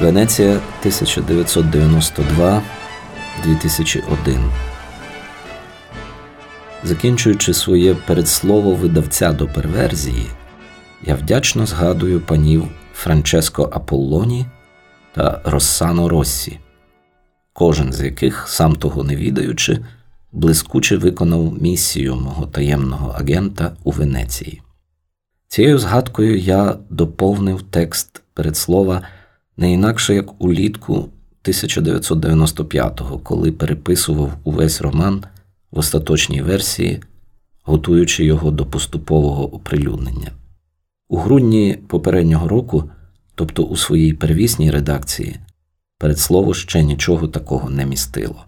Венеція 1992 2001 Закінчуючи своє передслово видавця до перверзії, я вдячно згадую панів Франческо Аполлоні та Россано Россі, кожен з яких, сам того не відаючи, блискуче виконав місію мого таємного агента у Венеції. Цією згадкою я доповнив текст передслова не інакше як улітку 1995-го, коли переписував увесь роман в остаточній версії, готуючи його до поступового оприлюднення. У грудні попереднього року, тобто у своїй первісній редакції, передслово ще нічого такого не містило.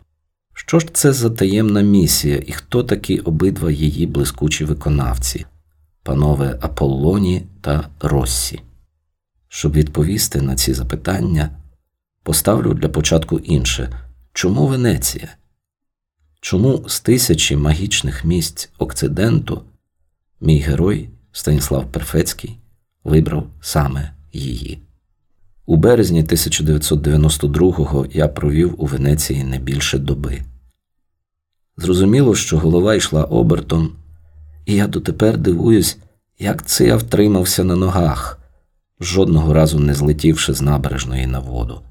Що ж це за таємна місія і хто такі обидва її блискучі виконавці, панове Аполлоні та Россі? Щоб відповісти на ці запитання, поставлю для початку інше чому Венеція? Чому з тисячі магічних місць Окциденту мій герой Станіслав Перфецький вибрав саме її? У березні 1992-го я провів у Венеції не більше доби. Зрозуміло, що голова йшла обертом, і я дотепер дивуюсь, як це я втримався на ногах, жодного разу не злетівши з набережної на воду.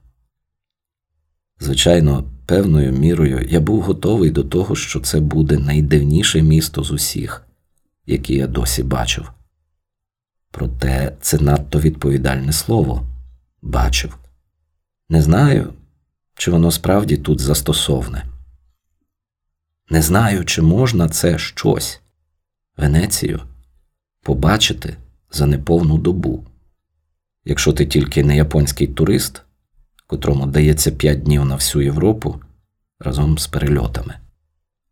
Звичайно, певною мірою я був готовий до того, що це буде найдивніше місто з усіх, які я досі бачив. Проте це надто відповідальне слово бачив. Не знаю, чи воно справді тут застосовне. Не знаю, чи можна це щось, Венецію, побачити за неповну добу. Якщо ти тільки не японський турист, котрому дається п'ять днів на всю Європу разом з перельотами.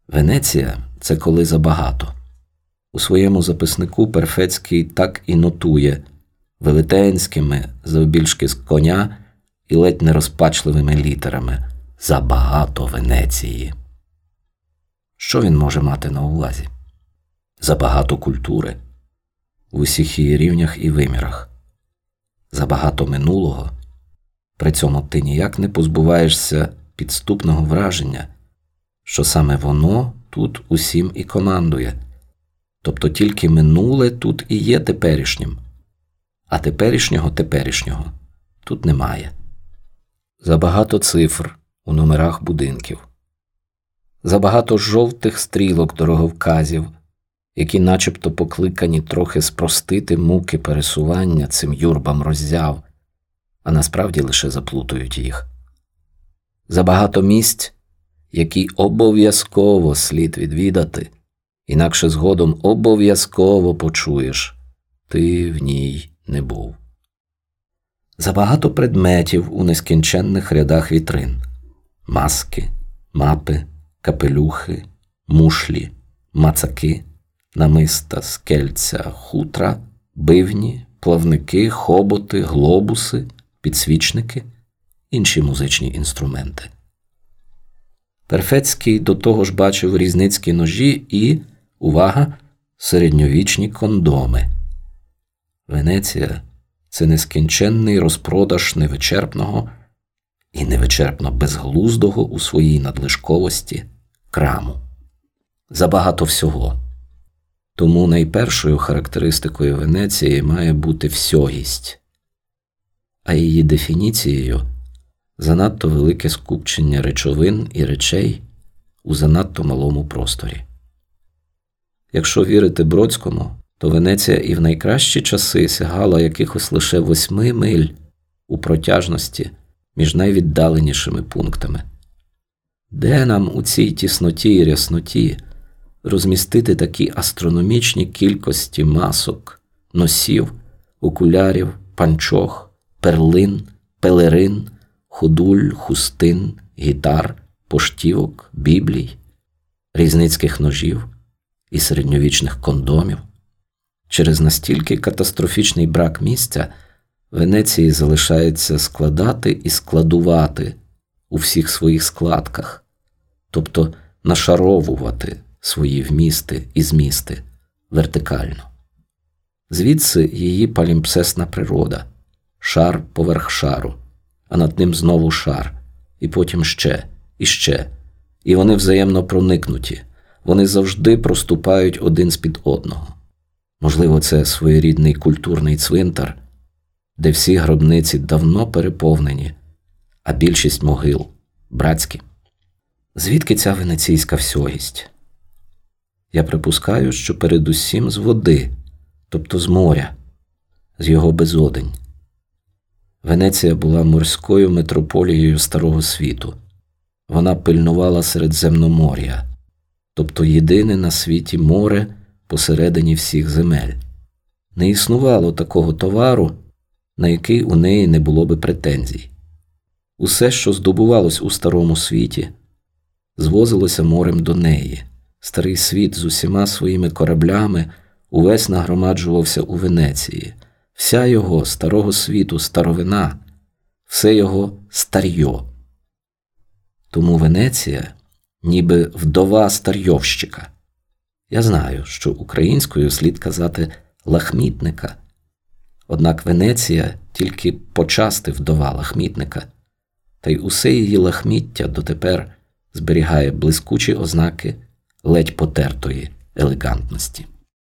Венеція це коли забагато. У своєму записнику Перфецький так і нотує велетенськими, завбільшки з коня і ледь нерозпачливими літерами Забагато Венеції. Що він може мати на увазі? Забагато культури в усіх її рівнях і вимірах, забагато минулого. При цьому ти ніяк не позбуваєшся підступного враження, що саме воно тут усім і командує, тобто тільки минуле тут і є теперішнім, а теперішнього теперішнього тут немає. Забагато цифр у номерах будинків, забагато жовтих стрілок дороговказів, які начебто покликані трохи спростити муки пересування цим юрбам роззяв а насправді лише заплутують їх. Забагато місць, які обов'язково слід відвідати, інакше згодом обов'язково почуєш ти в ній не був. Забагато предметів у нескінченних рядах вітрин маски, мапи, капелюхи, мушлі, мацаки, намиста, скельця, хутра, бивні, плавники, хоботи, глобуси, підсвічники, інші музичні інструменти. Перфецький до того ж бачив різницькі ножі і, увага, середньовічні кондоми. Венеція це нескінченний розпродаж невичерпного і невичерпно безглуздого у своїй надлишковості краму. Забагато всього. Тому найпершою характеристикою Венеції має бути всьогість а її дефініцією занадто велике скупчення речовин і речей у занадто малому просторі. Якщо вірити Бродському, то Венеція і в найкращі часи сягала якихось лише восьми миль у протяжності між найвіддаленішими пунктами. Де нам у цій тісноті і рясноті розмістити такі астрономічні кількості масок, носів, окулярів, панчох, перлин, пелерин, худуль, хустин, гітар, поштівок, біблій, різницьких ножів і середньовічних кондомів. Через настільки катастрофічний брак місця Венеції залишається складати і складувати у всіх своїх складках, тобто нашаровувати свої вмісти і змісти вертикально. Звідси її палімпсесна природа шар поверх шару, а над ним знову шар, і потім ще, і ще. І вони взаємно проникнуті, вони завжди проступають один з під одного. Можливо, це своєрідний культурний цвинтар, де всі гробниці давно переповнені, а більшість могил братські. Звідки ця венеційська всьогість? Я припускаю, що передусім з води, тобто з моря, з його безодень. Венеція була морською метрополією Старого світу. Вона пильнувала Середземномор'я, тобто єдине на світі море посередині всіх земель. Не існувало такого товару, на який у неї не було би претензій. Усе, що здобувалось у старому світі, звозилося морем до неї. Старий світ з усіма своїми кораблями увесь нагромаджувався у Венеції, вся його старого світу старовина, все його старьо. Тому Венеція, ніби вдова старйовщика. Я знаю, що українською слід казати лахмітника, однак Венеція тільки почасти вдова лахмітника, та й усе її лахміття дотепер зберігає блискучі ознаки ледь потертої елегантності.